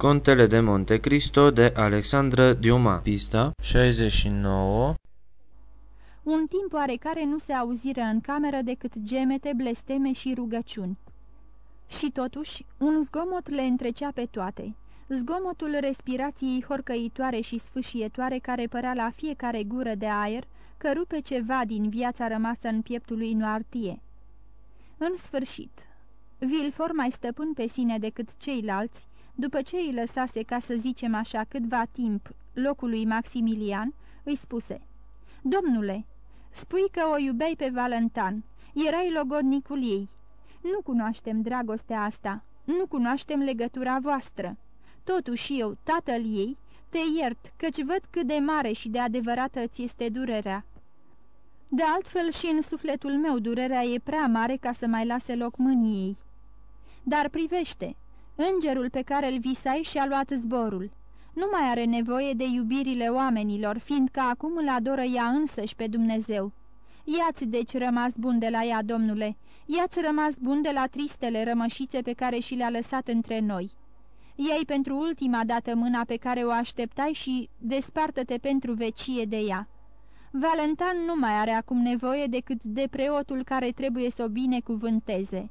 Contele de Monte Cristo de Alexandra Diuma Pista 69 Un timp oarecare nu se auziră în cameră decât gemete, blesteme și rugăciuni. Și totuși, un zgomot le întrecea pe toate. Zgomotul respirației horcăitoare și sfâșietoare care părea la fiecare gură de aer că rupe ceva din viața rămasă în pieptul lui Noartie. În sfârșit, Vilfor mai stăpân pe sine decât ceilalți, după ce îi lăsase, ca să zicem așa, câtva timp locului Maximilian, îi spuse Domnule, spui că o iubeai pe Valentan, erai logodnicul ei. Nu cunoaștem dragostea asta, nu cunoaștem legătura voastră. Totuși eu, tatăl ei, te iert, căci văd cât de mare și de adevărată ți este durerea. De altfel și în sufletul meu durerea e prea mare ca să mai lase loc mâniei. Dar privește, Îngerul pe care îl visai și-a luat zborul. Nu mai are nevoie de iubirile oamenilor, fiindcă acum îl adoră ea însăși pe Dumnezeu. Iați deci rămas bun de la ea, domnule, iați rămas bun de la tristele rămășițe pe care și le-a lăsat între noi. Iei pentru ultima dată mâna pe care o așteptai și despartă-te pentru vecie de ea. Valentan nu mai are acum nevoie decât de preotul care trebuie să o binecuvânteze.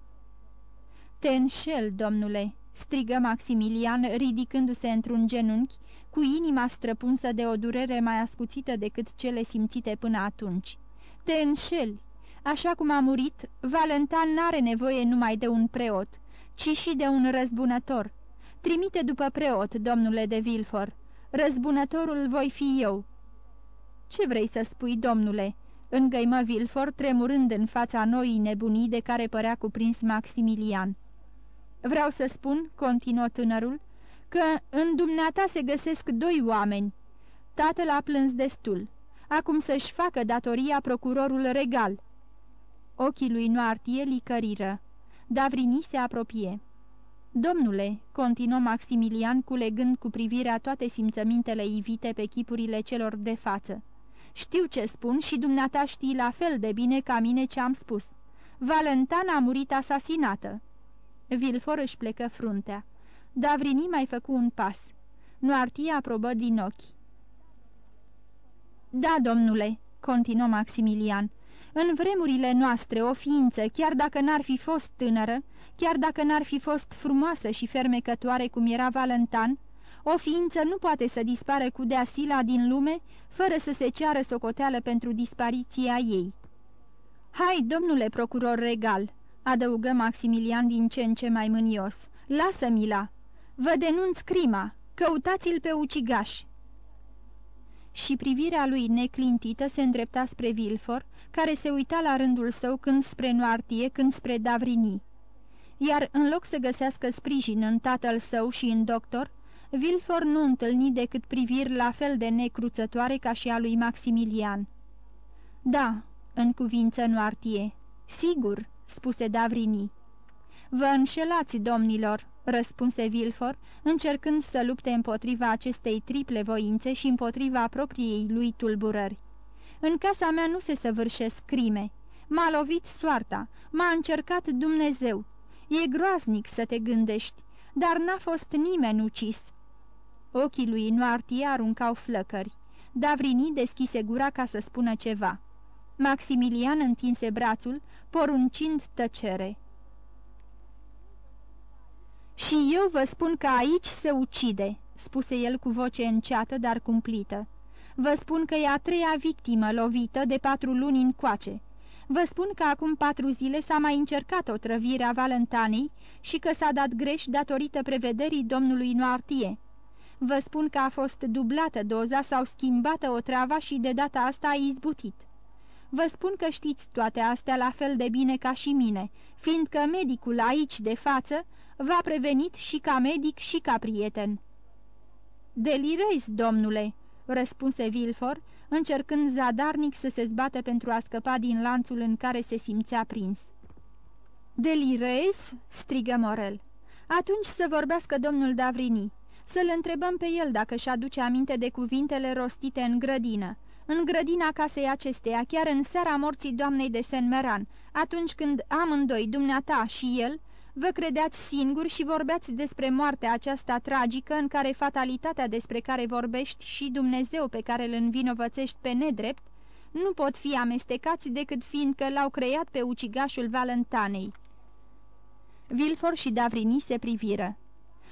Te înșel, domnule, strigă Maximilian, ridicându-se într-un genunchi, cu inima străpunsă de o durere mai ascuțită decât cele simțite până atunci. Te înșeli! Așa cum a murit, Valentan n-are nevoie numai de un preot, ci și de un răzbunător. Trimite după preot, domnule de Vilfor. Răzbunătorul voi fi eu." Ce vrei să spui, domnule?" îngăimă Vilfor, tremurând în fața noii nebunii de care părea cuprins Maximilian. Vreau să spun, continuă tânărul, că în dumneata se găsesc doi oameni. Tatăl a plâns destul. Acum să-și facă datoria procurorul regal. Ochii lui Noartie licăriră. Davrini se apropie. Domnule, continuă Maximilian culegând cu privirea toate simțămintele ivite pe chipurile celor de față. Știu ce spun și dumneata știi la fel de bine ca mine ce am spus. Valentana a murit asasinată. Vilfor își plecă fruntea. Davrini mai făcu un pas. Noartie aprobă din ochi. Da, domnule," continuă Maximilian, în vremurile noastre o ființă, chiar dacă n-ar fi fost tânără, chiar dacă n-ar fi fost frumoasă și fermecătoare cum era Valentan, o ființă nu poate să dispară cu deasila din lume fără să se ceară socoteală pentru dispariția ei. Hai, domnule procuror regal, adăugă Maximilian din ce în ce mai mânios. Lasă, Mila! Vă denunț crima! Căutați-l pe ucigaș!" Și privirea lui neclintită se îndrepta spre Vilfor, care se uita la rândul său când spre Noartie, când spre Davrini. Iar în loc să găsească sprijin în tatăl său și în doctor, Vilfor nu întâlni decât priviri la fel de necruțătoare ca și a lui Maximilian. Da, în cuvință Noartie, sigur, spuse Davrini. Vă înșelați, domnilor, răspunse Vilfor, încercând să lupte împotriva acestei triple voințe și împotriva propriei lui tulburări. În casa mea nu se săvârșesc crime. M-a lovit soarta, m-a încercat Dumnezeu. E groaznic să te gândești, dar n-a fost nimeni ucis. Ochii lui Noartie aruncau flăcări. Davrini deschise gura ca să spună ceva. Maximilian întinse brațul, poruncind tăcere. Și eu vă spun că aici se ucide," spuse el cu voce înceată, dar cumplită. Vă spun că e a treia victimă lovită de patru luni încoace. Vă spun că acum patru zile s-a mai încercat o trăvire a Valentanei și că s-a dat greș datorită prevederii domnului Noartie. Vă spun că a fost dublată doza sau schimbată o travă și de data asta a izbutit. Vă spun că știți toate astea la fel de bine ca și mine, fiindcă medicul aici de față v-a prevenit și ca medic și ca prieten." Delirezi, domnule," răspunse Vilfor, încercând zadarnic să se zbată pentru a scăpa din lanțul în care se simțea prins. Delirezi?" strigă Morel. Atunci să vorbească domnul Davrini. Să-l întrebăm pe el dacă și aduce aminte de cuvintele rostite în grădină în grădina casei acesteia, chiar în seara morții doamnei de Saint-Meran, atunci când amândoi, dumneata și el, Vă credeați singuri și vorbeați despre moartea aceasta tragică în care fatalitatea despre care vorbești și Dumnezeu pe care îl învinovățești pe nedrept nu pot fi amestecați decât fiindcă l-au creat pe ucigașul Valentanei. Vilfor și Davrini se priviră.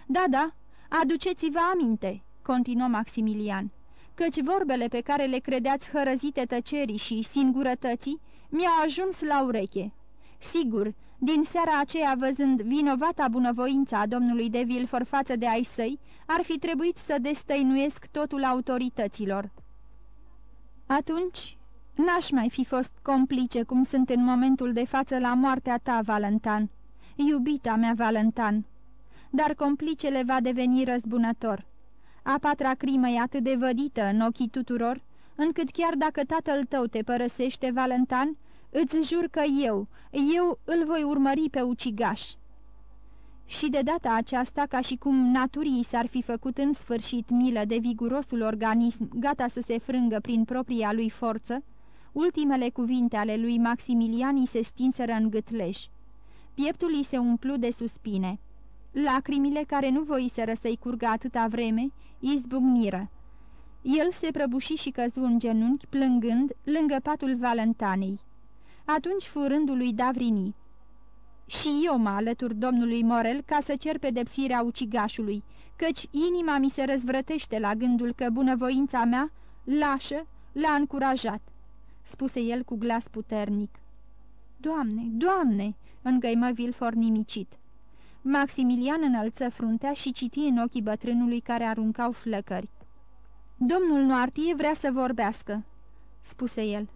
Da, da, aduceți-vă aminte," continuă Maximilian, căci vorbele pe care le credeați hărăzite tăcerii și singurătății mi-au ajuns la ureche. Sigur, din seara aceea, văzând vinovata bunăvoința a domnului de Vilfor față de ai săi, ar fi trebuit să destăinuiesc totul autorităților. Atunci, n-aș mai fi fost complice cum sunt în momentul de față la moartea ta, Valentan, iubita mea Valentan. Dar complicele va deveni răzbunător. A patra crimă e atât de vădită în ochii tuturor, încât chiar dacă tatăl tău te părăsește, Valentan, Îți jur că eu, eu îl voi urmări pe ucigaș." Și de data aceasta, ca și cum naturii s-ar fi făcut în sfârșit milă de vigurosul organism gata să se frângă prin propria lui forță, ultimele cuvinte ale lui Maximilian se stinseră în gâtleș. Pieptul îi se umplu de suspine. Lacrimile care nu voiseră să-i curgă atâta vreme, izbucniră. El se prăbuși și căzu în genunchi, plângând, lângă patul Valentanei. Atunci furândul lui Davrini. Și eu mă alătur domnului Morel ca să cer pedepsirea ucigașului, căci inima mi se răzvrătește la gândul că bunăvoința mea, lașă, l-a încurajat, spuse el cu glas puternic. Doamne, Doamne!" îngăimă Vilfor nimicit. Maximilian înălță fruntea și citi în ochii bătrânului care aruncau flăcări. Domnul Noartie vrea să vorbească," spuse el.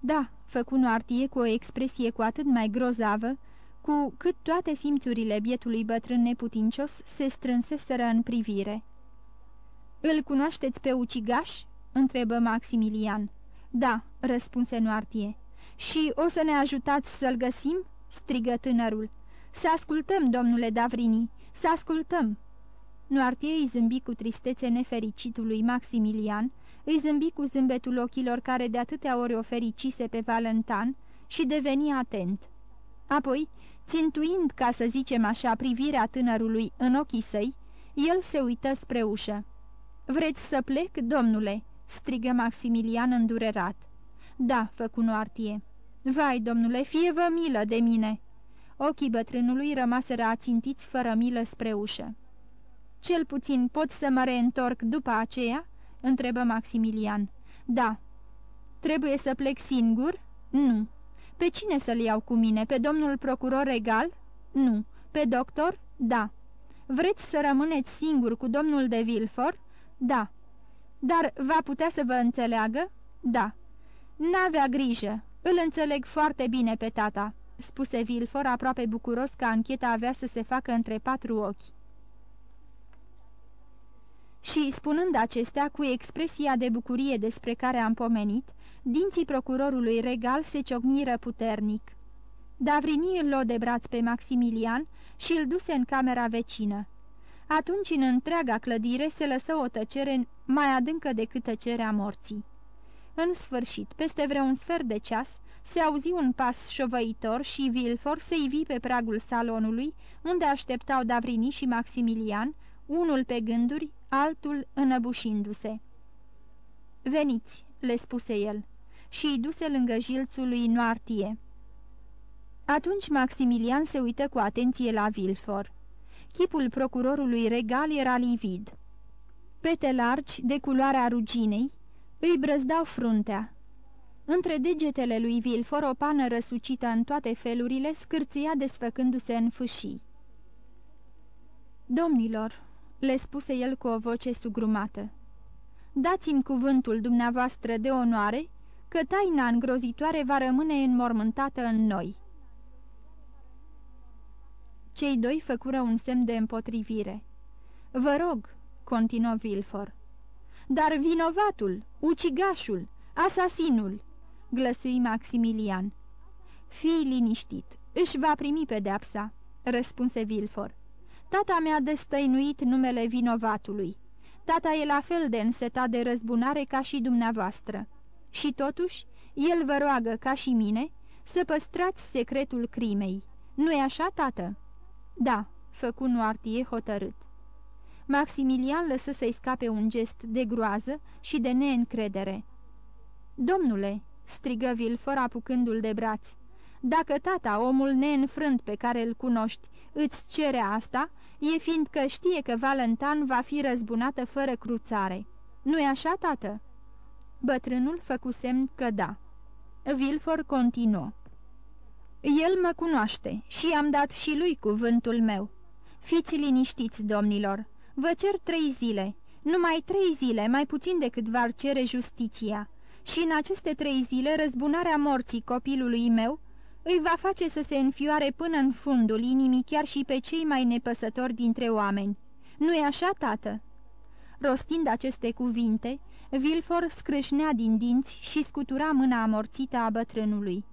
Da, făcu Noartie cu o expresie cu atât mai grozavă, cu cât toate simțurile bietului bătrân neputincios se strânseseră în privire. Îl cunoașteți pe ucigaș?" întrebă Maximilian. Da," răspunse Noartie. Și o să ne ajutați să-l găsim?" strigă tânărul. Să ascultăm, domnule Davrini, să ascultăm!" Noartie îi zâmbi cu tristețe nefericitului Maximilian, îi zâmbi cu zâmbetul ochilor care de atâtea ori o fericise pe Valentan și deveni atent. Apoi, țintuind, ca să zicem așa, privirea tânărului în ochii săi, el se uită spre ușă. Vreți să plec, domnule?" strigă Maximilian îndurerat. Da," făcu Noartie. Vai, domnule, fie vă milă de mine!" Ochii bătrânului rămaseră ațintiți fără milă spre ușă. Cel puțin pot să mă reîntorc după aceea?" întrebă Maximilian. Da. Trebuie să plec singur? Nu. Pe cine să-l iau cu mine? Pe domnul procuror regal? Nu. Pe doctor? Da. Vreți să rămâneți singur cu domnul de Vilfort? Da. Dar va putea să vă înțeleagă? Da. N-avea grijă. Îl înțeleg foarte bine pe tata, spuse Vilfor aproape bucuros că ancheta avea să se facă între patru ochi. Și, spunând acestea, cu expresia de bucurie despre care am pomenit, dinții procurorului regal se ciocniră puternic. Davrini îl luă de braț pe Maximilian și îl duse în camera vecină. Atunci, în întreaga clădire, se lăsă o tăcere mai adâncă decât tăcerea morții. În sfârșit, peste vreun sfert de ceas, se auzi un pas șovăitor și Vilfor se ivi pe pragul salonului, unde așteptau Davrini și Maximilian, unul pe gânduri, altul înăbușindu-se. Veniți!" le spuse el și îi duse lângă jilțul lui Noartie. Atunci Maximilian se uită cu atenție la Vilfor. Chipul procurorului regal era livid. Pete largi, de culoarea ruginei, îi brăzdau fruntea. Între degetele lui Vilfor o pană răsucită în toate felurile scârția desfăcându-se în fâșii. Domnilor, le spuse el cu o voce sugrumată. Dați-mi cuvântul dumneavoastră de onoare că taina îngrozitoare va rămâne înmormântată în noi. Cei doi făcură un semn de împotrivire. Vă rog, continuă Vilfor. Dar vinovatul, ucigașul, asasinul, glăsui Maximilian. Fii liniștit, își va primi pedeapsa, răspunse Vilfor. Tata mi-a destăinuit numele vinovatului. Tata e la fel de însetat de răzbunare ca și dumneavoastră. Și totuși, el vă roagă, ca și mine, să păstrați secretul crimei. Nu-i așa, tată?" Da, făcu Noartie hotărât. Maximilian lăsă să-i scape un gest de groază și de neîncredere. Domnule!" Strigă Vilfor apucându-l de braț. Dacă tata, omul neînfrânt pe care îl cunoști, îți cere asta, e fiindcă știe că Valentan va fi răzbunată fără cruțare. Nu-i așa, tată?" Bătrânul făcu semn că da. Vilfor continuă. El mă cunoaște și am dat și lui cuvântul meu. Fiți liniștiți, domnilor, vă cer trei zile, numai trei zile, mai puțin decât v-ar cere justiția, și în aceste trei zile răzbunarea morții copilului meu îi va face să se înfioare până în fundul inimii chiar și pe cei mai nepăsători dintre oameni. Nu-i așa, tată?" Rostind aceste cuvinte, Vilfor scrâșnea din dinți și scutura mâna amorțită a bătrânului.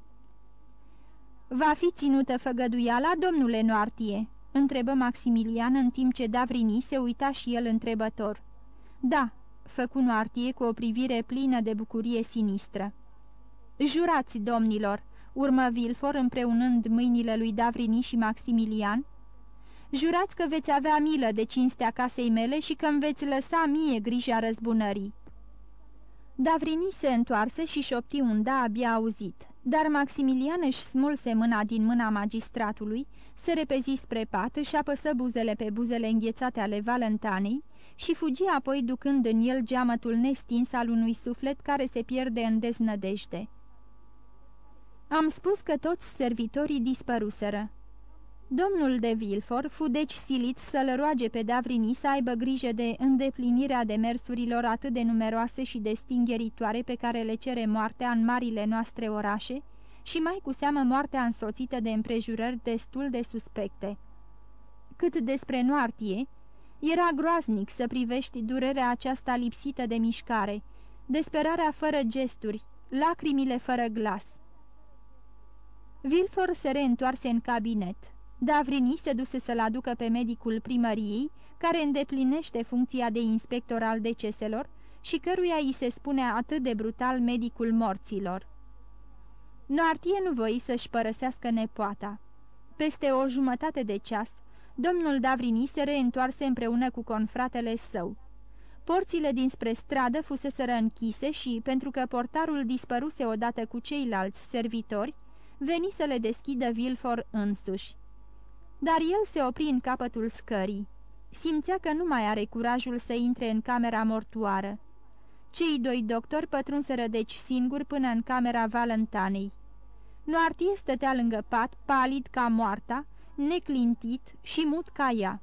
Va fi ținută făgăduiala, domnule Noartie?" întrebă Maximilian în timp ce Davrini se uita și el întrebător. Da," făcu Noartie cu o privire plină de bucurie sinistră. Jurați, domnilor!" urmă Vilfor împreunând mâinile lui Davrini și Maximilian. Jurați că veți avea milă de cinstea casei mele și că îmi veți lăsa mie grija răzbunării." Davrini se întoarse și șopti un da abia auzit, dar Maximilian își smulse mâna din mâna magistratului, se repezi spre pat, și apăsă buzele pe buzele înghețate ale Valentanei și fugi apoi ducând în el geamătul nestins al unui suflet care se pierde în deznădejde. Am spus că toți servitorii dispăruseră. Domnul de Vilfor fu deci silit să-l roage pe Davrini să aibă grijă de îndeplinirea demersurilor atât de numeroase și de stingheritoare pe care le cere moartea în marile noastre orașe și mai cu seamă moartea însoțită de împrejurări destul de suspecte. Cât despre Noartie, era groaznic să privești durerea aceasta lipsită de mișcare, desperarea fără gesturi, lacrimile fără glas. Vilfor se reîntoarse în cabinet. Davrini se duse să-l aducă pe medicul primăriei, care îndeplinește funcția de inspector al deceselor și căruia îi se spune atât de brutal medicul morților. Noartie nu voi să-și părăsească nepoata. Peste o jumătate de ceas, domnul Davrini se reîntoarse împreună cu confratele său. Porțile dinspre stradă fuseseră închise și, pentru că portarul dispăruse odată cu ceilalți servitori, veni să le deschidă Vilfor însuși. Dar el se opri în capătul scării. Simțea că nu mai are curajul să intre în camera mortoară. Cei doi doctori pătrunseră deci singuri până în camera Valentanei. Noartie stătea lângă pat, palid ca moarta, neclintit și mut ca ea.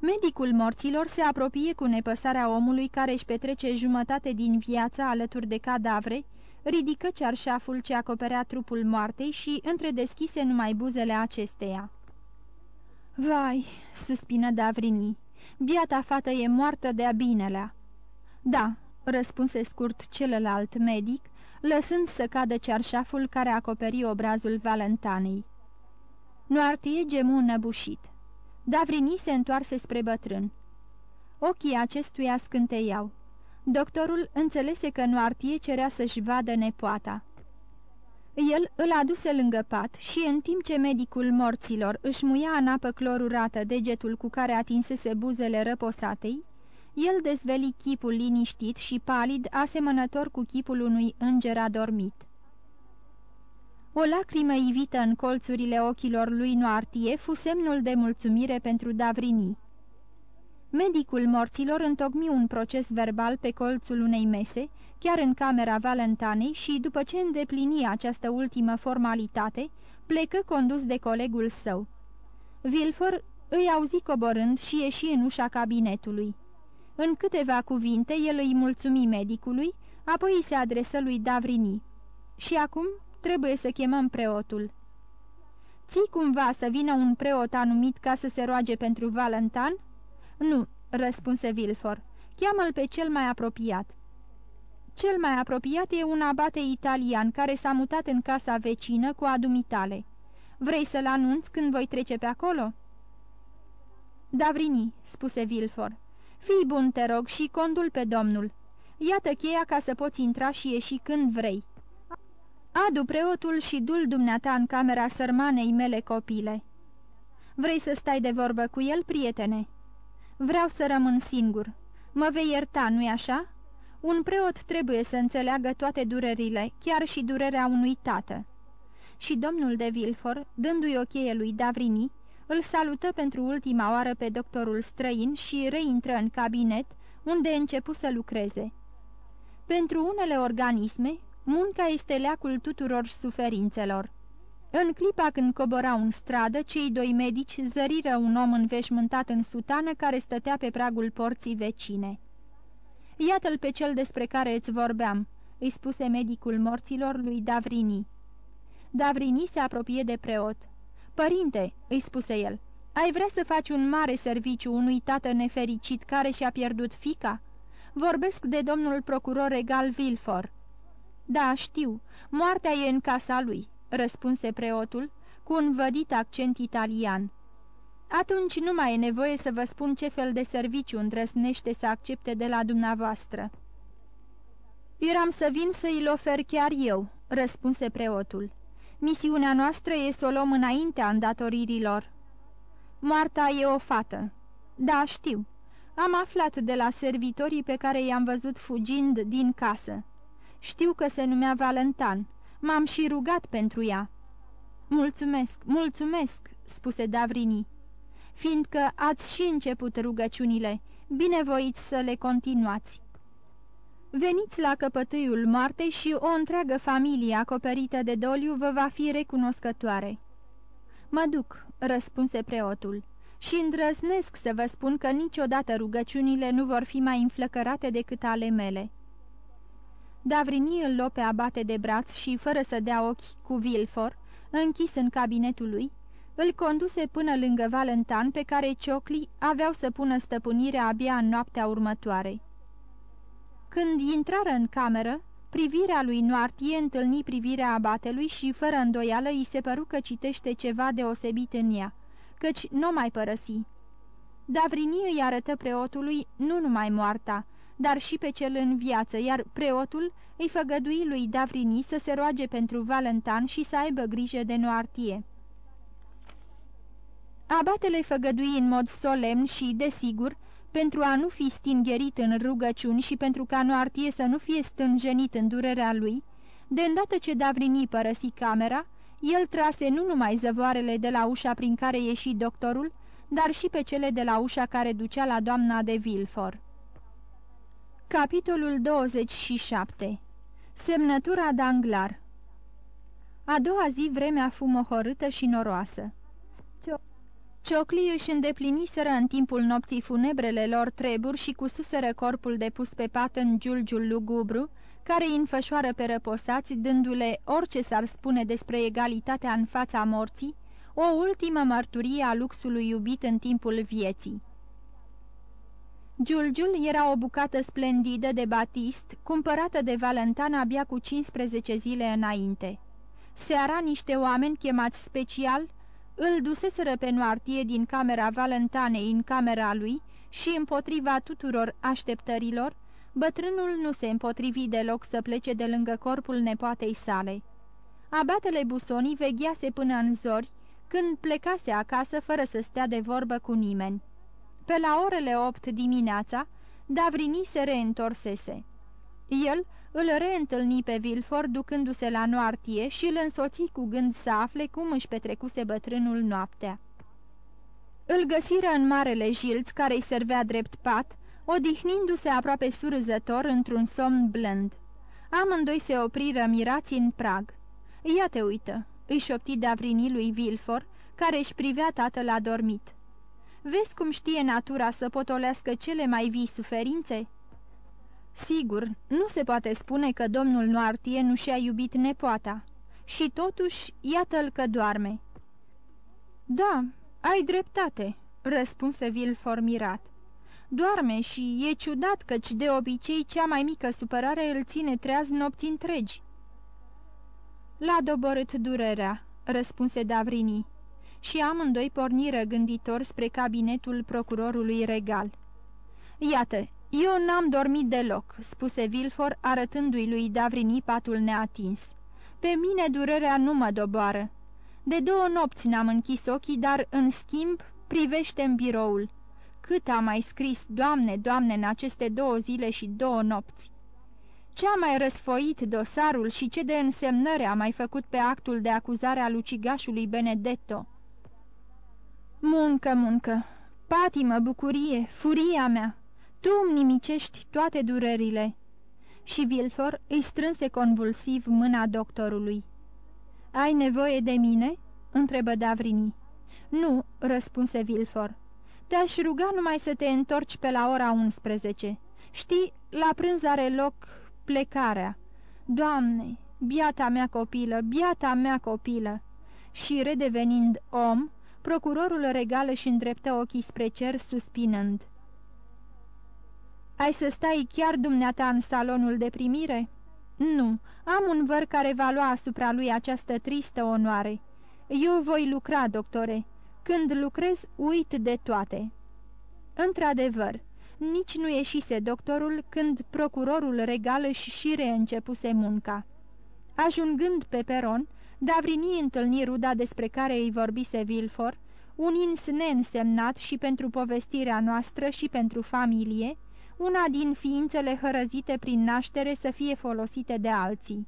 Medicul morților se apropie cu nepăsarea omului care își petrece jumătate din viața alături de cadavre ridică cearșaful ce acoperea trupul moartei și întredeschise numai buzele acesteia. Vai, suspină Davrini, biata fată e moartă de-a binelea. Da, răspunse scurt celălalt medic, lăsând să cadă cearșaful care acoperi obrazul Valentanei. Noartie gemu năbușit. Davrini se întoarse spre bătrân. Ochii acestuia scânteiau. Doctorul înțelese că Noartie cerea să-și vadă nepoata. El îl aduse lângă pat și, în timp ce medicul morților își muia în apă clorurată degetul cu care atinsese buzele răposatei, el dezveli chipul liniștit și palid, asemănător cu chipul unui înger adormit. O lacrimă ivită în colțurile ochilor lui Noartie fu semnul de mulțumire pentru Davrini. Medicul morților întocmi un proces verbal pe colțul unei mese, chiar în camera Valentanei și, după ce îndeplini această ultimă formalitate, plecă condus de colegul său. Vilfor îi auzi coborând și ieși în ușa cabinetului. În câteva cuvinte el îi mulțumi medicului, apoi îi se adresă lui Davrini. Și acum trebuie să chemăm preotul." Ții cumva să vină un preot anumit ca să se roage pentru Valentan?" Nu," răspunse Vilfor. Cheamă-l pe cel mai apropiat." Cel mai apropiat e un abate italian care s-a mutat în casa vecină cu adumitale. Vrei să-l anunț când voi trece pe acolo?" Davrini," spuse Vilfor. Fii bun, te rog, și condul pe domnul. Iată cheia ca să poți intra și ieși când vrei." Adu preotul și dul dumneata în camera sărmanei mele copile." Vrei să stai de vorbă cu el, prietene?" Vreau să rămân singur. Mă vei ierta, nu-i așa?" Un preot trebuie să înțeleagă toate durerile, chiar și durerea unui tată." Și domnul de Vilfor, dându-i o cheie lui Davrini, îl salută pentru ultima oară pe doctorul străin și reintră în cabinet, unde începu să lucreze. Pentru unele organisme, munca este leacul tuturor suferințelor. În clipa când coborau în stradă, cei doi medici zăriră un om înveșmântat în sutană care stătea pe pragul porții vecine. Iată-l pe cel despre care îți vorbeam," îi spuse medicul morților lui Davrini. Davrini se apropie de preot. Părinte," îi spuse el, ai vrea să faci un mare serviciu unui tată nefericit care și-a pierdut fica? Vorbesc de domnul procuror regal Vilfor." Da, știu, moartea e în casa lui," răspunse preotul, cu un vădit accent italian. Atunci nu mai e nevoie să vă spun ce fel de serviciu îndrăsnește să accepte de la dumneavoastră." Eram să vin să îi ofer chiar eu," răspunse preotul. Misiunea noastră e să o luăm înaintea îndatoririlor." Marta e o fată." Da, știu. Am aflat de la servitorii pe care i-am văzut fugind din casă. Știu că se numea Valentan. M-am și rugat pentru ea." Mulțumesc, mulțumesc," spuse Davrini fiindcă ați și început rugăciunile, binevoiți să le continuați. Veniți la căpătâiul moartei și o întreagă familie acoperită de doliu vă va fi recunoscătoare. Mă duc, răspunse preotul, și îndrăznesc să vă spun că niciodată rugăciunile nu vor fi mai înflăcărate decât ale mele. Davrini îl lope abate de braț și, fără să dea ochi cu Vilfor, închis în cabinetul lui, îl conduse până lângă Valentan, pe care cioclii aveau să pună stăpânirea abia în noaptea următoare. Când intrară în cameră, privirea lui Noartie întâlni privirea abatelui și, fără îndoială, îi se păru că citește ceva deosebit în ea, căci nu mai părăsi. Davrini îi arătă preotului nu numai moarta, dar și pe cel în viață, iar preotul îi făgădui lui Davrini să se roage pentru Valentan și să aibă grijă de Noartie. Abatele făgădui în mod solemn și, desigur, pentru a nu fi stingerit în rugăciuni și pentru ca Noartie să nu fie stânjenit în durerea lui, de îndată ce Davrini părăsi camera, el trase nu numai zăvoarele de la ușa prin care ieși doctorul, dar și pe cele de la ușa care ducea la doamna de Vilfor. Capitolul 27 Semnătura Danglar A doua zi vremea fu mohorâtă și noroasă. Cioclii își îndepliniseră în timpul nopții funebrele lor treburi și cususeră corpul depus pe pat în giulgiul lugubru, care îi înfășoară pe răposați, dându-le orice s-ar spune despre egalitatea în fața morții, o ultimă mărturie a luxului iubit în timpul vieții. Giulgiul era o bucată splendidă de batist, cumpărată de Valentan abia cu 15 zile înainte. Seara niște oameni chemați special îl duseseră pe Noartie din camera Valentanei în camera lui și, împotriva tuturor așteptărilor, bătrânul nu se împotrivi deloc să plece de lângă corpul nepoatei sale. Abatele Busoni veghease până în zori, când plecase acasă fără să stea de vorbă cu nimeni. Pe la orele opt dimineața, Davrini se reîntorsese. El îl reîntâlni pe Vilfor ducându-se la Noartie și îl însoți cu gând să afle cum își petrecuse bătrânul noaptea. Îl găsiră în marele jilț care îi servea drept pat, odihnindu-se aproape surzător într-un somn blând. Amândoi se opriră mirați în prag. Ia te uită, îi șopti Davrini lui Vilfor, care își privea tatăl adormit. Vezi cum știe natura să potolească cele mai vii suferințe?" Sigur, nu se poate spune că domnul Noartie nu și-a iubit nepoata. Și totuși, iată-l că doarme. Da, ai dreptate, răspunse Vilfor mirat. Doarme și e ciudat căci de obicei cea mai mică supărare îl ține treaz nopți întregi. L-a doborât durerea, răspunse Davrini, și amândoi porniră gânditor spre cabinetul procurorului regal. Iată, eu n-am dormit deloc," spuse Vilfor, arătându-i lui Davrini patul neatins. Pe mine durerea nu mă doboară. De două nopți n-am închis ochii, dar, în schimb, privește în biroul. Cât am mai scris, Doamne, Doamne, în aceste două zile și două nopți. Ce a mai răsfoit dosarul și ce de însemnări a mai făcut pe actul de acuzare al ucigașului Benedetto? Muncă, muncă, patimă, bucurie, furia mea, tu îmi nimicești toate durerile. Și Vilfor îi strânse convulsiv mâna doctorului. Ai nevoie de mine?" întrebă Davrini. Nu," răspunse Vilfor. Te-aș ruga numai să te întorci pe la ora 11. Știi, la prânz are loc plecarea. Doamne, biata mea copilă, biata mea copilă!" Și redevenind om, procurorul regal își îndreptă ochii spre cer, suspinând. Ai să stai chiar dumneata în salonul de primire?" Nu, am un văr care va lua asupra lui această tristă onoare. Eu voi lucra, doctore. Când lucrez, uit de toate." Într-adevăr, nici nu ieșise doctorul când procurorul regal își și reîncepuse munca. Ajungând pe peron, Davrini întâlni ruda despre care îi vorbise Vilfor, un ins neînsemnat și pentru povestirea noastră și pentru familie, una din ființele hărăzite prin naștere să fie folosite de alții.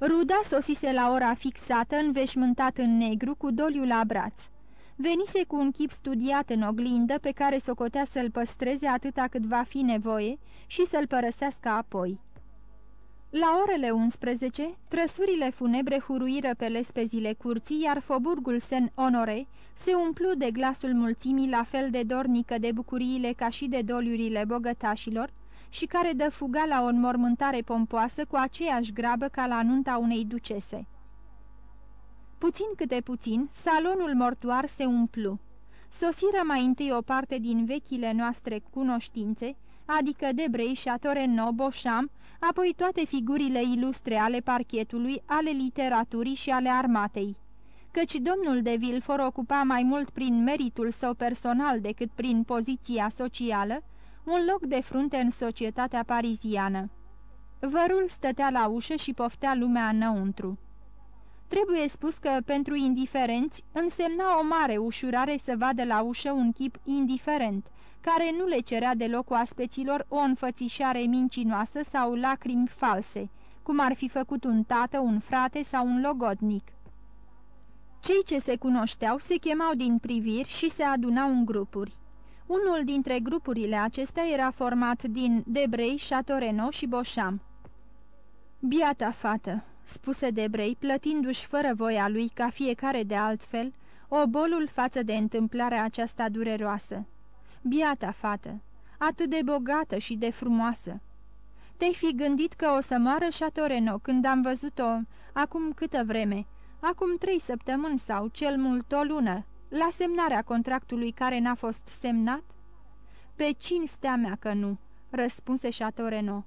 Ruda sosise la ora fixată, înveșmântat în negru, cu doliu la braț. Venise cu un chip studiat în oglindă pe care socotea să-l păstreze atâta cât va fi nevoie și să-l părăsească apoi. La orele 11, trăsurile funebre huruiră pe lespezile curții, iar foburgul Saint-Honoré se umplu de glasul mulțimii la fel de dornică de bucuriile ca și de doliurile bogătașilor și care dă fuga la o înmormântare pompoasă cu aceeași grabă ca la nunta unei ducese. Puțin câte puțin, salonul mortuar se umplu. Sosiră mai întâi o parte din vechile noastre cunoștințe, adică Debrei, Chateaurenaud, Beauchamp, apoi toate figurile ilustre ale parchetului, ale literaturii și ale armatei. Căci domnul de Villefort ocupa mai mult prin meritul său personal decât prin poziția socială, un loc de frunte în societatea pariziană. Vărul stătea la ușă și poftea lumea înăuntru. Trebuie spus că pentru indiferenți însemna o mare ușurare să vadă la ușă un chip indiferent, care nu le cerea deloc oaspeților o înfățișare mincinoasă sau lacrimi false, cum ar fi făcut un tată, un frate sau un logodnic. Cei ce se cunoșteau se chemau din priviri și se adunau în grupuri. Unul dintre grupurile acestea era format din Debrei, Chateaurenaud și Boșam. Biata fată, spuse Debrei, plătindu-și fără voia lui, ca fiecare de altfel, obolul față de întâmplarea aceasta dureroasă. Biata fată, atât de bogată și de frumoasă. Te-ai fi gândit că o să moară Chatoreno când am văzut-o acum câtă vreme, acum trei săptămâni sau cel mult o lună, la semnarea contractului care n-a fost semnat? Pe cinstea mea că nu, răspunse Chatoreno.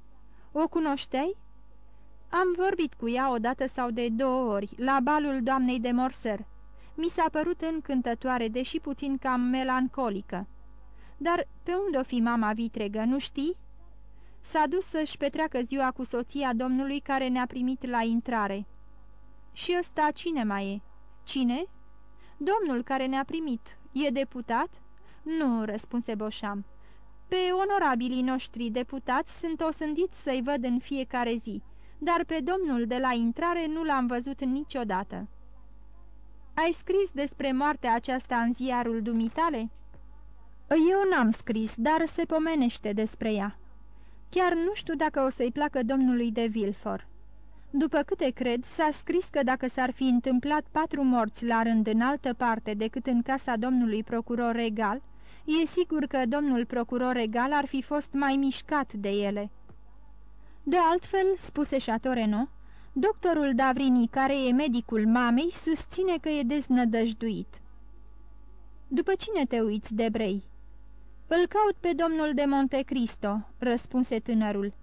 O cunoșteai? Am vorbit cu ea odată sau de două ori, la balul doamnei de Morser. Mi s-a părut încântătoare, deși puțin cam melancolică. Dar pe unde o fi mama vitregă, nu știi?" S-a dus să-și petreacă ziua cu soția domnului care ne-a primit la intrare." Și ăsta cine mai e?" Cine?" Domnul care ne-a primit. E deputat?" Nu," răspunse Boșam. Pe onorabilii noștri deputați sunt osândiți să-i văd în fiecare zi, dar pe domnul de la intrare nu l-am văzut niciodată." Ai scris despre moartea aceasta în ziarul dumitale?" Eu n-am scris, dar se pomenește despre ea. Chiar nu știu dacă o să-i placă domnului de Vilfort. După câte cred, s-a scris că dacă s-ar fi întâmplat patru morți la rând în altă parte decât în casa domnului procuror regal, e sigur că domnul procuror regal ar fi fost mai mișcat de ele. De altfel, spuse Chatoreno, doctorul Davrini, care e medicul mamei, susține că e deznădăjduit. După cine te uiți, Debrei?" Îl caut pe domnul de Monte Cristo," răspunse tânărul.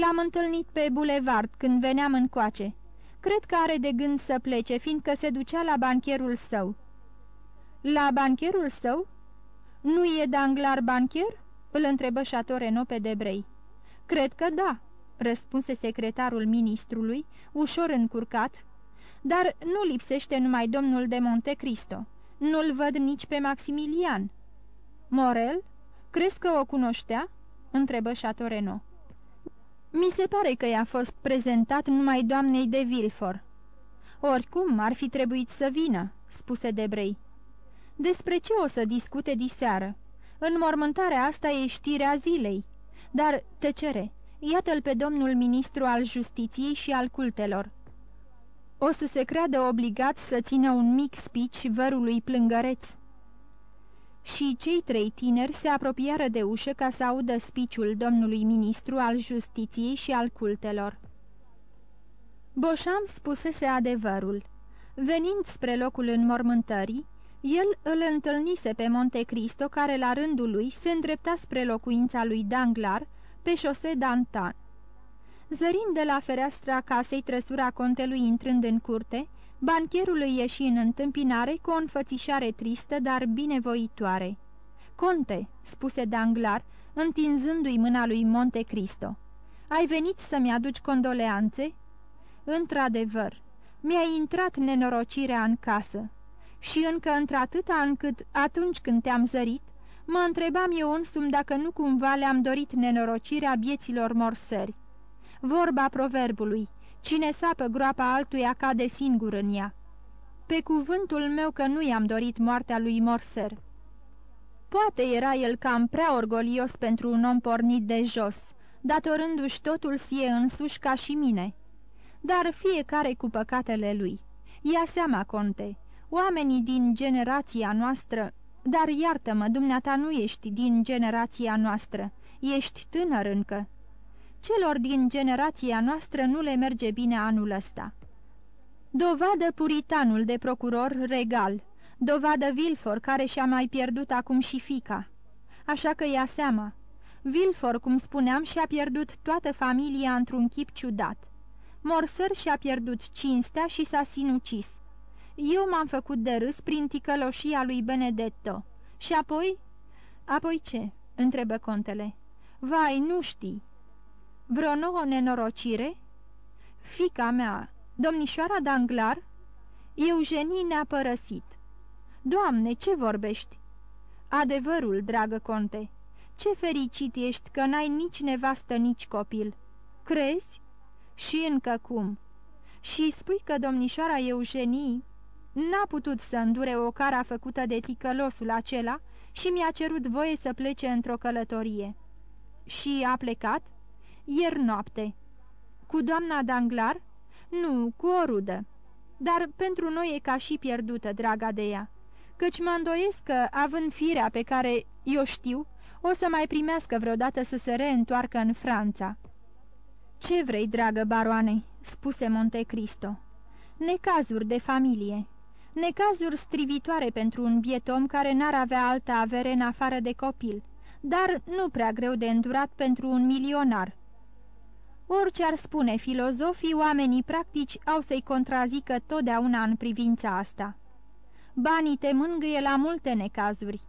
L-am întâlnit pe bulevard când veneam încoace. Cred că are de gând să plece, fiindcă se ducea la bancherul său." La bancherul său? Nu e Danglar bancher?" îl întrebă Chateau pe Debrei. Cred că da. răspunse secretarul ministrului, ușor încurcat, dar nu lipsește numai domnul de Monte Cristo. Nu-l văd nici pe Maximilian." Morel? Crezi că o cunoștea?" întrebă Chateaurenaud. Mi se pare că i-a fost prezentat numai doamnei de Vilfor." Oricum, ar fi trebuit să vină," spuse Debrei. Despre ce o să discute diseară? În mormântarea asta e știrea zilei. Dar, tăcere, iată-l pe domnul ministru al justiției și al cultelor. O să se creadă obligat să țină un mic speech vărului plângăreț. Și cei trei tineri se apropiară de ușă ca să audă spiciul domnului ministru al justiției și al cultelor. Boșam spusese adevărul. Venind spre locul înmormântării, el îl întâlnise pe Monte Cristo, care la rândul lui se îndrepta spre locuința lui Danglar, pe șose Dantan. Zărind de la fereastra casei trăsura contelui intrând în curte, bancherul îi ieși în întâmpinare cu o înfățișare tristă, dar binevoitoare. Conte," spuse Danglar, întinzându-i mâna lui Monte Cristo, ai venit să-mi aduci condoleanțe?" Într-adevăr, mi-a intrat nenorocirea în casă și încă într-atâta încât, atunci când te-am zărit, mă întrebam eu însumi dacă nu cumva le-am dorit nenorocirea bieților morsări. Vorba proverbului, cine sapă groapa altuia cade singur în ea. Pe cuvântul meu că nu i-am dorit moartea lui Morser. Poate era el cam prea orgolios pentru un om pornit de jos, datorându-și totul sie însuși ca și mine. Dar fiecare cu păcatele lui. Ia seama, conte, Oamenii din generația noastră, dar iartă-mă, dumneata nu ești din generația noastră, ești tânăr încă. Celor din generația noastră nu le merge bine anul ăsta. Dovadă puritanul de procuror regal, dovadă Vilfor care și-a mai pierdut acum și fica. Așa că ia seama, Vilfor, cum spuneam, și-a pierdut toată familia într-un chip ciudat. Morsăr și-a pierdut cinstea și s-a sinucis. Eu m-am făcut de râs prin ticăloșia lui Benedetto. Și apoi? Apoi ce?" întrebă contele. Vai, nu știi. Vreo nouă nenorocire?" Fica mea, domnișoara Danglar?" Eugenie ne-a părăsit." Doamne, ce vorbești?" Adevărul, dragă conte. Ce fericit ești că n-ai nici nevastă, nici copil. Crezi? Și încă cum? Și spui că domnișoara Eugenie N-a putut să îndure o cara făcută de ticălosul acela și mi-a cerut voie să plece într-o călătorie. Și a plecat? Ieri noapte. Cu doamna Danglar? Nu, cu o rudă. Dar pentru noi e ca și pierdută, draga de ea. Căci mă îndoiesc că, având firea pe care eu știu, o să mai primească vreodată să se reîntoarcă în Franța. Ce vrei, dragă baroane?" spuse Monte Cristo. Necazuri de familie." Necazuri strivitoare pentru un biet om care n-ar avea altă avere în afară de copil, dar nu prea greu de îndurat pentru un milionar. Orice ar spune filozofii, oamenii practici au să-i contrazică totdeauna în privința asta. Banii te mângâie la multe necazuri.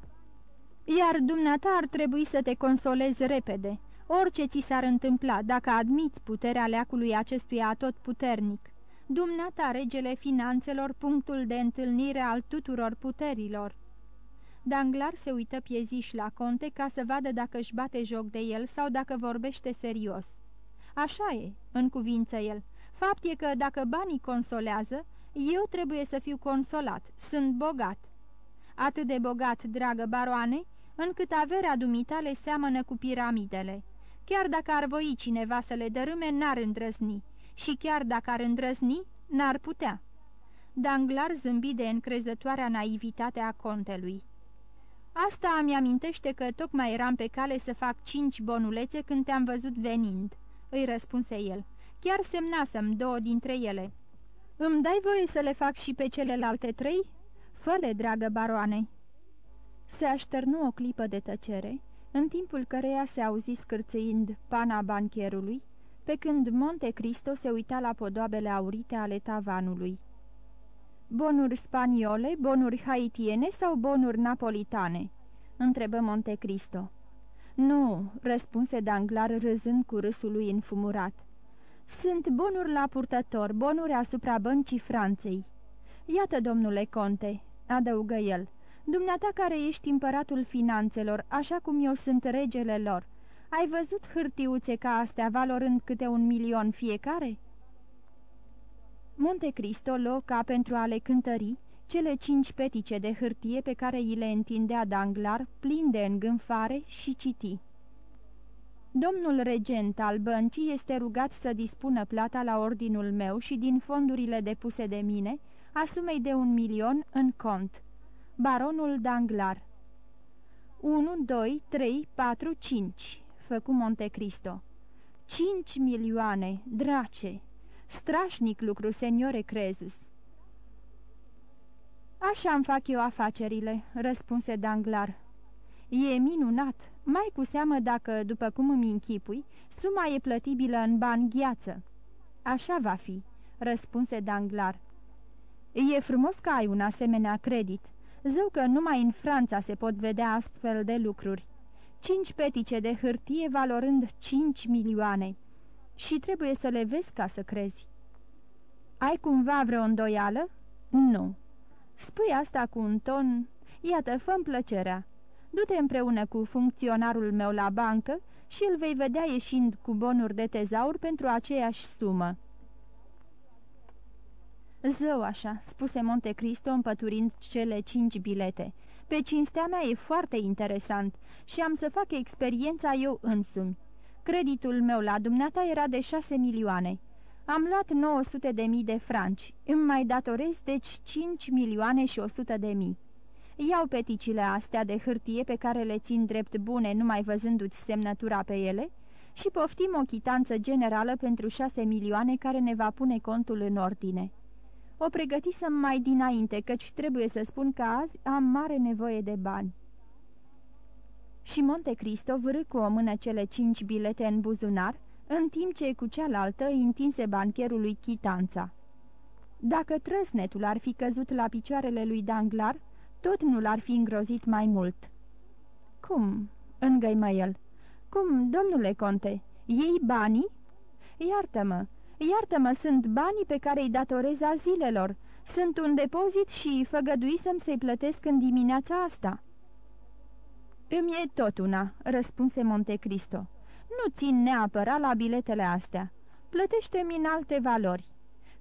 Iar dumneata ar trebui să te consolezi repede, orice ți s-ar întâmpla dacă admiți puterea leacului acestuia atotputernic dumneata regele finanțelor, punctul de întâlnire al tuturor puterilor. Danglar se uită pieziș la conte ca să vadă dacă își bate joc de el sau dacă vorbește serios. Așa e, în cuvință el. Fapt e că dacă banii consolează, eu trebuie să fiu consolat, sunt bogat. Atât de bogat, dragă baroane, încât averea dumitale seamănă cu piramidele. Chiar dacă ar voi cineva să le dărâme, n-ar îndrăzni și chiar dacă ar îndrăzni, n-ar putea. Danglar zâmbi de încrezătoarea naivitate a contelui. Asta îmi amintește că tocmai eram pe cale să fac cinci bonulețe când te-am văzut venind," îi răspunse el. Chiar semnasem două dintre ele." Îmi dai voie să le fac și pe celelalte trei?" Fă-le, dragă baroane." Se așternu o clipă de tăcere, în timpul căreia se auzi scârțâind pana bancherului, pe când Monte Cristo se uita la podoabele aurite ale tavanului. Bonuri spaniole, bonuri haitiene sau bonuri napolitane?" întrebă Monte Cristo. Nu," răspunse Danglar râzând cu râsul lui înfumurat. Sunt bonuri la purtător, bonuri asupra băncii Franței." Iată, domnule conte," adăugă el, dumneata care ești împăratul finanțelor, așa cum eu sunt regele lor, ai văzut hârtiuțe ca astea valorând câte un milion fiecare?" Monte Cristo luă ca pentru a le cântări cele cinci petice de hârtie pe care îi le întindea Danglar, plin de îngânfare și citi. Domnul regent al băncii este rugat să dispună plata la ordinul meu și din fondurile depuse de mine, a sumei de un milion în cont. Baronul Danglar 1, 2, 3, 4, 5 făcu Monte Cristo. Cinci milioane, drace! Strașnic lucru, seniore Crezus!" Așa-mi fac eu afacerile," răspunse Danglar. E minunat, mai cu seamă dacă, după cum îmi închipui, suma e plătibilă în bani gheață." Așa va fi," răspunse Danglar. E frumos că ai un asemenea credit. Zău că numai în Franța se pot vedea astfel de lucruri. Cinci petice de hârtie valorând cinci milioane. Și trebuie să le vezi ca să crezi. Ai cumva vreo îndoială? Nu. Spui asta cu un ton... Iată, fă plăcerea. Du-te împreună cu funcționarul meu la bancă și îl vei vedea ieșind cu bonuri de tezaur pentru aceeași sumă. Zău așa, spuse Monte Cristo împăturind cele cinci bilete. Pe cinstea mea e foarte interesant și am să fac experiența eu însumi. Creditul meu la dumneata era de șase milioane. Am luat 900 de mii de franci. Îmi mai datorez deci 5 milioane și 100 de mii. Iau peticile astea de hârtie pe care le țin drept bune numai văzându-ți semnătura pe ele și poftim o chitanță generală pentru 6 milioane care ne va pune contul în ordine. O pregătisem mai dinainte, căci trebuie să spun că azi am mare nevoie de bani. Și Monte Cristo vârâ cu o mână cele cinci bilete în buzunar, în timp ce cu cealaltă îi întinse bancherului chitanța. Dacă trăsnetul ar fi căzut la picioarele lui Danglar, tot nu l-ar fi îngrozit mai mult. Cum?" îngăimă el. Cum, domnule conte, iei banii?" Iartă-mă, Iartă-mă, sunt banii pe care îi datorez a zilelor. Sunt un depozit și făgăduisem să-i plătesc în dimineața asta." Îmi e tot una," răspunse Montecristo. Nu țin neapărat la biletele astea. Plătește-mi în alte valori.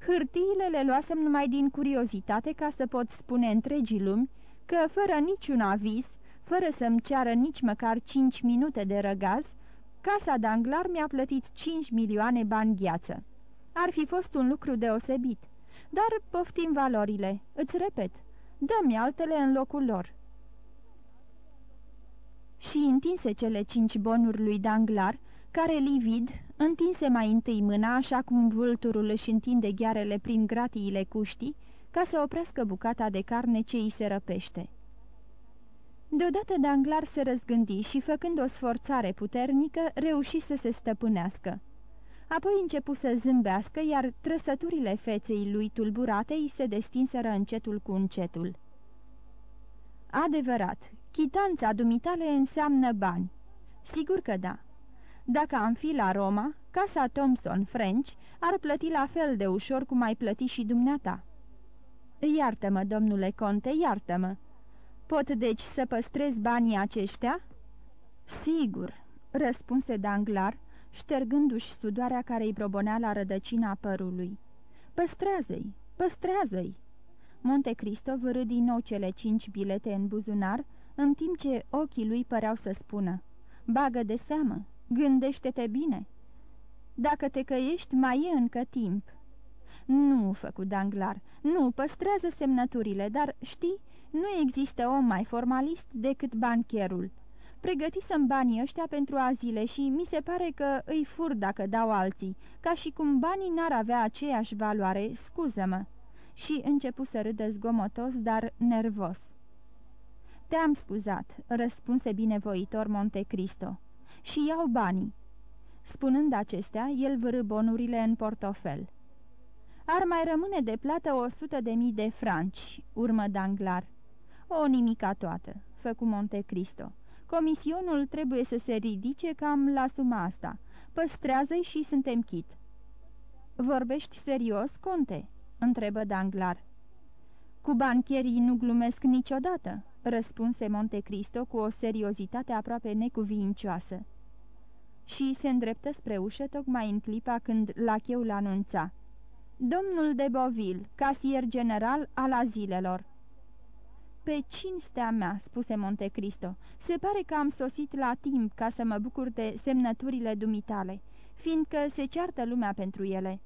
Hârtiile le luasem numai din curiozitate ca să pot spune întregii lumi că, fără niciun aviz, fără să-mi ceară nici măcar cinci minute de răgaz, Casa Danglar mi-a plătit cinci milioane bani gheață. Ar fi fost un lucru deosebit. Dar poftim valorile. Îți repet, dă-mi altele în locul lor. Și întinse cele cinci bonuri lui Danglar, care, livid, întinse mai întâi mâna, așa cum vulturul își întinde ghearele prin gratiile cuștii, ca să oprească bucata de carne ce îi se răpește. Deodată Danglar se răzgândi și, făcând o sforțare puternică, reuși să se stăpânească. Apoi începu să zâmbească, iar trăsăturile feței lui tulburate îi se destinseră încetul cu încetul. Adevărat, chitanța dumitale înseamnă bani. Sigur că da. Dacă am fi la Roma, casa Thomson French ar plăti la fel de ușor cum ai plăti și dumneata. Iartă-mă, domnule conte, iartă-mă. Pot deci să păstrez banii aceștia?" Sigur," răspunse Danglar, ștergându-și sudoarea care îi probonea la rădăcina părului. Păstrează-i, păstrează-i! Monte Cristo vârâ din nou cele cinci bilete în buzunar, în timp ce ochii lui păreau să spună Bagă de seamă, gândește-te bine! Dacă te căiești, mai e încă timp." Nu, făcu Danglar, nu, păstrează semnăturile, dar știi, nu există om mai formalist decât bancherul. Pregătisem banii ăștia pentru azile și mi se pare că îi fur dacă dau alții, ca și cum banii n-ar avea aceeași valoare, scuză-mă." Și începu să râdă zgomotos, dar nervos. Te-am scuzat," răspunse binevoitor Monte Cristo. Și iau banii." Spunând acestea, el vârâ bonurile în portofel. Ar mai rămâne de plată o sută de mii de franci," urmă Danglar. O nimica toată," făcu Monte Cristo Comisionul trebuie să se ridice cam la suma asta. Păstrează-i și suntem chit." Vorbești serios, conte?" întrebă Danglar. Cu bancherii nu glumesc niciodată," răspunse Monte Cristo cu o seriozitate aproape necuvincioasă. Și se îndreptă spre ușă tocmai în clipa când lacheul anunța. Domnul de Bovil, casier general al azilelor." Pe cinstea mea," spuse Monte Cristo, se pare că am sosit la timp ca să mă bucur de semnăturile dumitale, fiindcă se ceartă lumea pentru ele."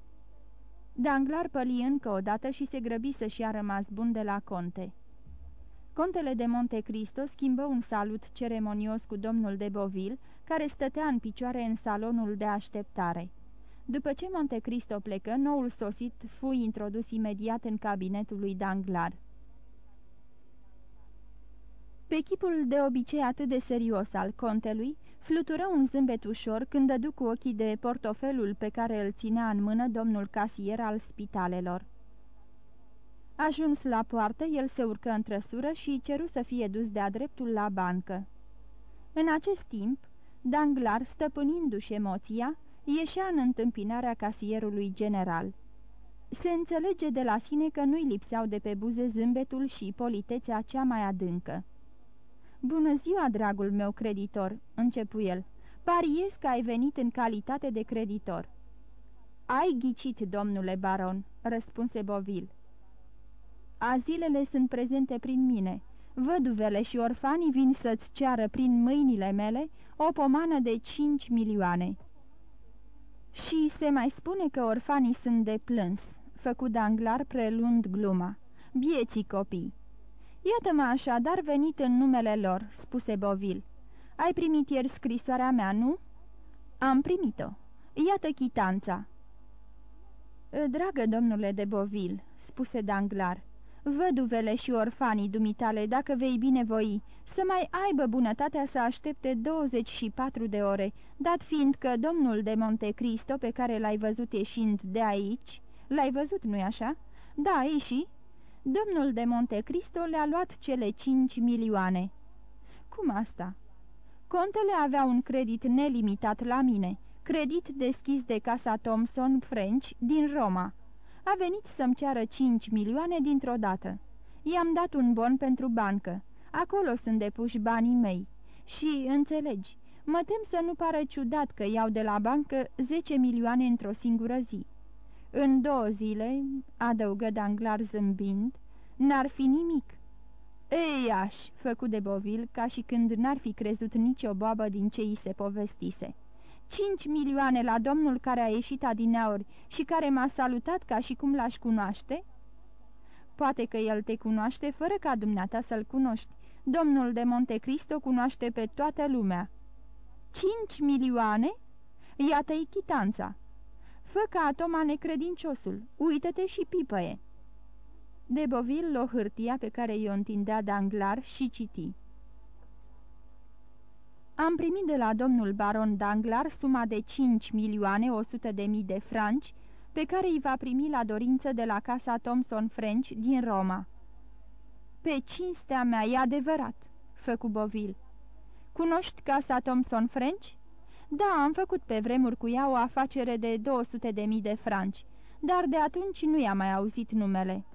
Danglar păli încă o dată și se grăbi să-și ia rămas bun de la conte. Contele de Monte Cristo schimbă un salut ceremonios cu domnul de Bovil, care stătea în picioare în salonul de așteptare. După ce Monte Cristo plecă, noul sosit fu introdus imediat în cabinetul lui Danglar. Pe chipul de obicei atât de serios al contelui, flutură un zâmbet ușor când dădu cu ochii de portofelul pe care îl ținea în mână domnul casier al spitalelor. Ajuns la poartă, el se urcă în trăsură și ceru să fie dus de-a dreptul la bancă. În acest timp, Danglar, stăpânindu-și emoția, ieșea în întâmpinarea casierului general. Se înțelege de la sine că nu-i lipseau de pe buze zâmbetul și politețea cea mai adâncă. Bună ziua, dragul meu creditor," începu el. Pariez că ai venit în calitate de creditor." Ai ghicit, domnule baron," răspunse Bovil. Azilele sunt prezente prin mine. Văduvele și orfanii vin să-ți ceară prin mâinile mele o pomană de cinci milioane." Și se mai spune că orfanii sunt de plâns," făcut Danglar prelund gluma. Bieții copii." Iată-mă așadar venit în numele lor," spuse Bovil. Ai primit ieri scrisoarea mea, nu?" Am primit-o. Iată chitanța." Dragă domnule de Bovil," spuse Danglar, văduvele și orfanii dumitale, dacă vei binevoi, să mai aibă bunătatea să aștepte 24 de ore, dat fiind că domnul de Monte Cristo, pe care l-ai văzut ieșind de aici, l-ai văzut, nu-i așa? Da, ieși, Domnul de Monte Cristo le-a luat cele cinci milioane. Cum asta? Contele avea un credit nelimitat la mine, credit deschis de casa Thomson French din Roma. A venit să-mi ceară cinci milioane dintr-o dată. I-am dat un bon pentru bancă. Acolo sunt depuși banii mei. Și, înțelegi, mă tem să nu pară ciudat că iau de la bancă 10 milioane într-o singură zi. În două zile, adăugă Danglar zâmbind, n-ar fi nimic. Ei, aș, făcut de Bovil, ca și când n-ar fi crezut nicio boabă din ce îi se povestise. Cinci milioane la domnul care a ieșit adineauri și care m-a salutat ca și cum l-aș cunoaște? Poate că el te cunoaște fără ca dumneata să-l cunoști. Domnul de Monte Cristo cunoaște pe toată lumea. Cinci milioane? Iată-i chitanța. Fă ca atoma necredinciosul, uită-te și pipăie." De Bovil lo hârtia pe care i-o întindea Danglar și citi. Am primit de la domnul baron Danglar suma de 5 milioane 100 de mii de franci, pe care îi va primi la dorință de la casa Thomson French din Roma. Pe cinstea mea, e adevărat," făcu Bovil. Cunoști casa Thomson French?" Da, am făcut pe vremuri cu ea o afacere de 200 de mii de franci, dar de atunci nu i-am mai auzit numele."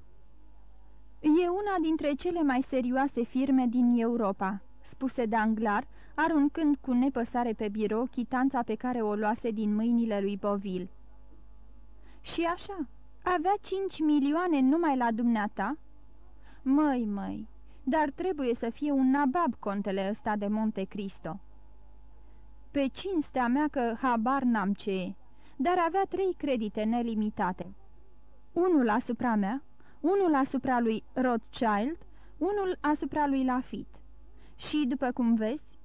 E una dintre cele mai serioase firme din Europa," spuse Danglar, aruncând cu nepăsare pe birou chitanța pe care o luase din mâinile lui Bovil. Și așa, avea cinci milioane numai la dumneata?" Măi, măi, dar trebuie să fie un nabab contele ăsta de Monte Cristo." Pe cinstea mea că habar n-am ce e, dar avea trei credite nelimitate. Unul asupra mea, unul asupra lui Rothschild, unul asupra lui Lafitte. Și, după cum vezi,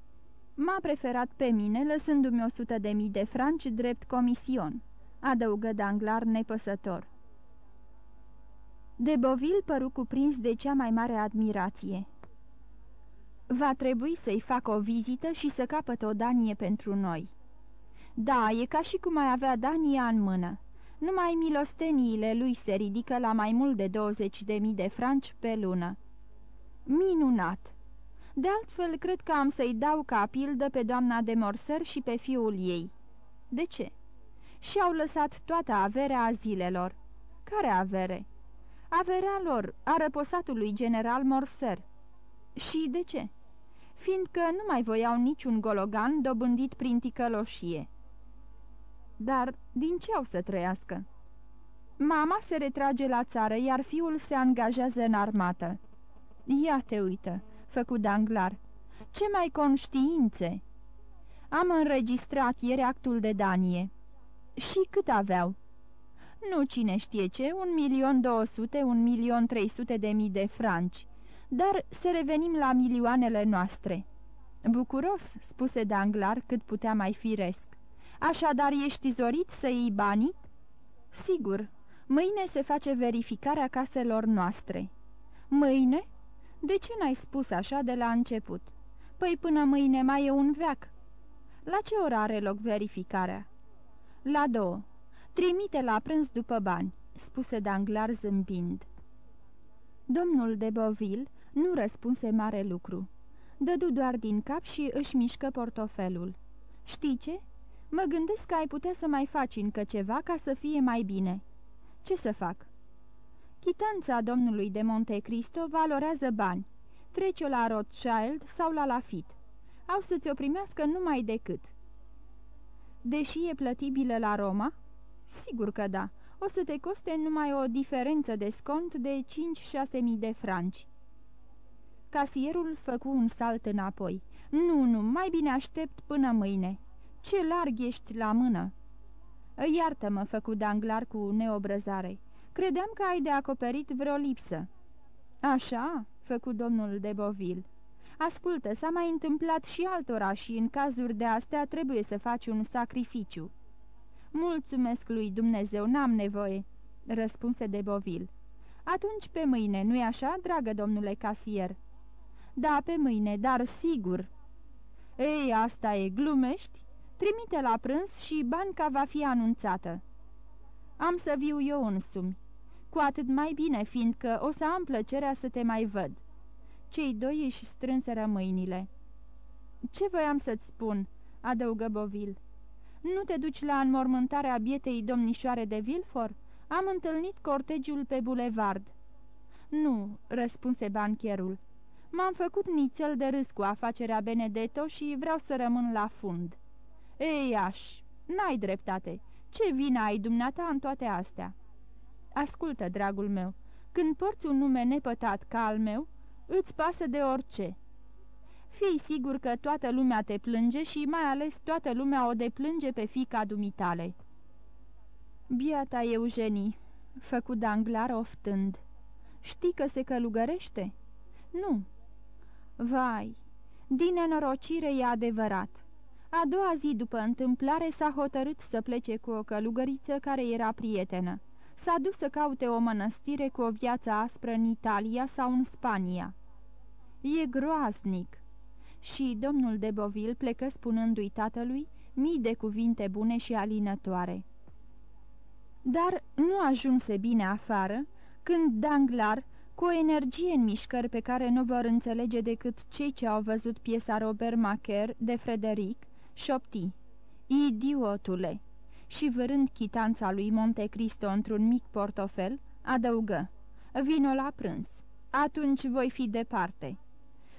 m-a preferat pe mine, lăsându-mi o sută de mii de franci drept comision, adăugă Danglar nepăsător. De Bovil păru cuprins de cea mai mare admirație. Va trebui să-i fac o vizită și să capăt o danie pentru noi. Da, e ca și cum ai avea dania în mână. Numai milosteniile lui se ridică la mai mult de 20.000 de franci pe lună. Minunat! De altfel, cred că am să-i dau ca pildă pe doamna de Morser și pe fiul ei. De ce? Și-au lăsat toată averea a zilelor. Care avere? Averea lor, a răposatului general Morser. Și de ce? Fiindcă nu mai voiau niciun gologan dobândit prin ticăloșie. Dar din ce au să trăiască? Mama se retrage la țară, iar fiul se angajează în armată. Ia te uită, făcut Danglar. Ce mai conștiințe! Am înregistrat ieri actul de danie. Și cât aveau? Nu cine știe ce, un milion două sute, un milion trei sute de mii de franci. Dar să revenim la milioanele noastre. Bucuros, spuse Danglar cât putea mai firesc. Așadar ești zorit să iei banii? Sigur, mâine se face verificarea caselor noastre. Mâine? De ce n-ai spus așa de la început? Păi până mâine mai e un veac. La ce oră are loc verificarea? La două. Trimite la prânz după bani, spuse Danglar zâmbind. Domnul de Boville nu răspunse mare lucru. Dădu doar din cap și își mișcă portofelul. Știi ce? Mă gândesc că ai putea să mai faci încă ceva ca să fie mai bine. Ce să fac? Chitanța domnului de Monte Cristo valorează bani. Trece-o la Rothschild sau la Lafitte. Au să-ți o primească numai decât. Deși e plătibilă la Roma? Sigur că da. O să te coste numai o diferență de scont de 5-6 mii de franci. Casierul făcu un salt înapoi. Nu, nu, mai bine aștept până mâine. Ce larg ești la mână!" Iartă-mă," făcu Danglar cu neobrăzare. Credeam că ai de acoperit vreo lipsă." Așa?" făcu domnul de Bovil. Ascultă, s-a mai întâmplat și altora și în cazuri de astea trebuie să faci un sacrificiu." Mulțumesc lui Dumnezeu, n-am nevoie," răspunse de Bovil. Atunci pe mâine, nu-i așa, dragă domnule casier?" Da, pe mâine, dar sigur." Ei, asta e, glumești? Trimite la prânz și banca va fi anunțată." Am să viu eu însumi. Cu atât mai bine, fiindcă o să am plăcerea să te mai văd." Cei doi își strânseră mâinile. Ce voiam să-ți spun?" adăugă Bovil. Nu te duci la înmormântarea bietei domnișoare de Vilfor? Am întâlnit cortegiul pe bulevard." Nu," răspunse bancherul. M-am făcut nițel de râs cu afacerea Benedetto și vreau să rămân la fund." Ei, aș, n-ai dreptate. Ce vină ai dumneata în toate astea?" Ascultă, dragul meu, când porți un nume nepătat ca al meu, îți pasă de orice. Fii sigur că toată lumea te plânge și mai ales toată lumea o deplânge pe fica dumitale." Biata Eugenie, făcut Danglar oftând. Știi că se călugărește?" Nu." Vai, din nenorocire e adevărat. A doua zi după întâmplare s-a hotărât să plece cu o călugăriță care era prietenă. S-a dus să caute o mănăstire cu o viață aspră în Italia sau în Spania. E groaznic. Și domnul de Bovil plecă spunându-i tatălui mii de cuvinte bune și alinătoare. Dar nu ajunse bine afară când Danglar, cu o energie în mișcări pe care nu vor înțelege decât cei ce au văzut piesa Robert Macaire de Frederic, șopti, Idiotule! Și vârând chitanța lui Monte Cristo într-un mic portofel, adăugă, Vino la prânz, atunci voi fi departe.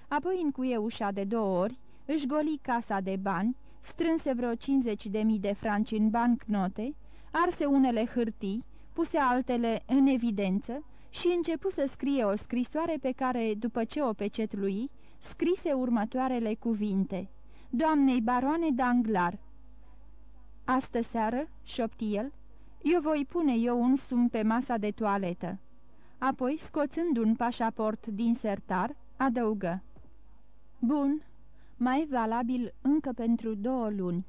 Apoi încuie ușa de două ori, își goli casa de bani, strânse vreo 50 de mii de franci în bancnote, arse unele hârtii, puse altele în evidență și începu să scrie o scrisoare pe care, după ce o pecetluii, scrise următoarele cuvinte – doamnei baroane Danglar. Astă seară, șopti el, eu voi pune eu un sum pe masa de toaletă. Apoi, scoțând un pașaport din sertar, adăugă. Bun, mai valabil încă pentru două luni.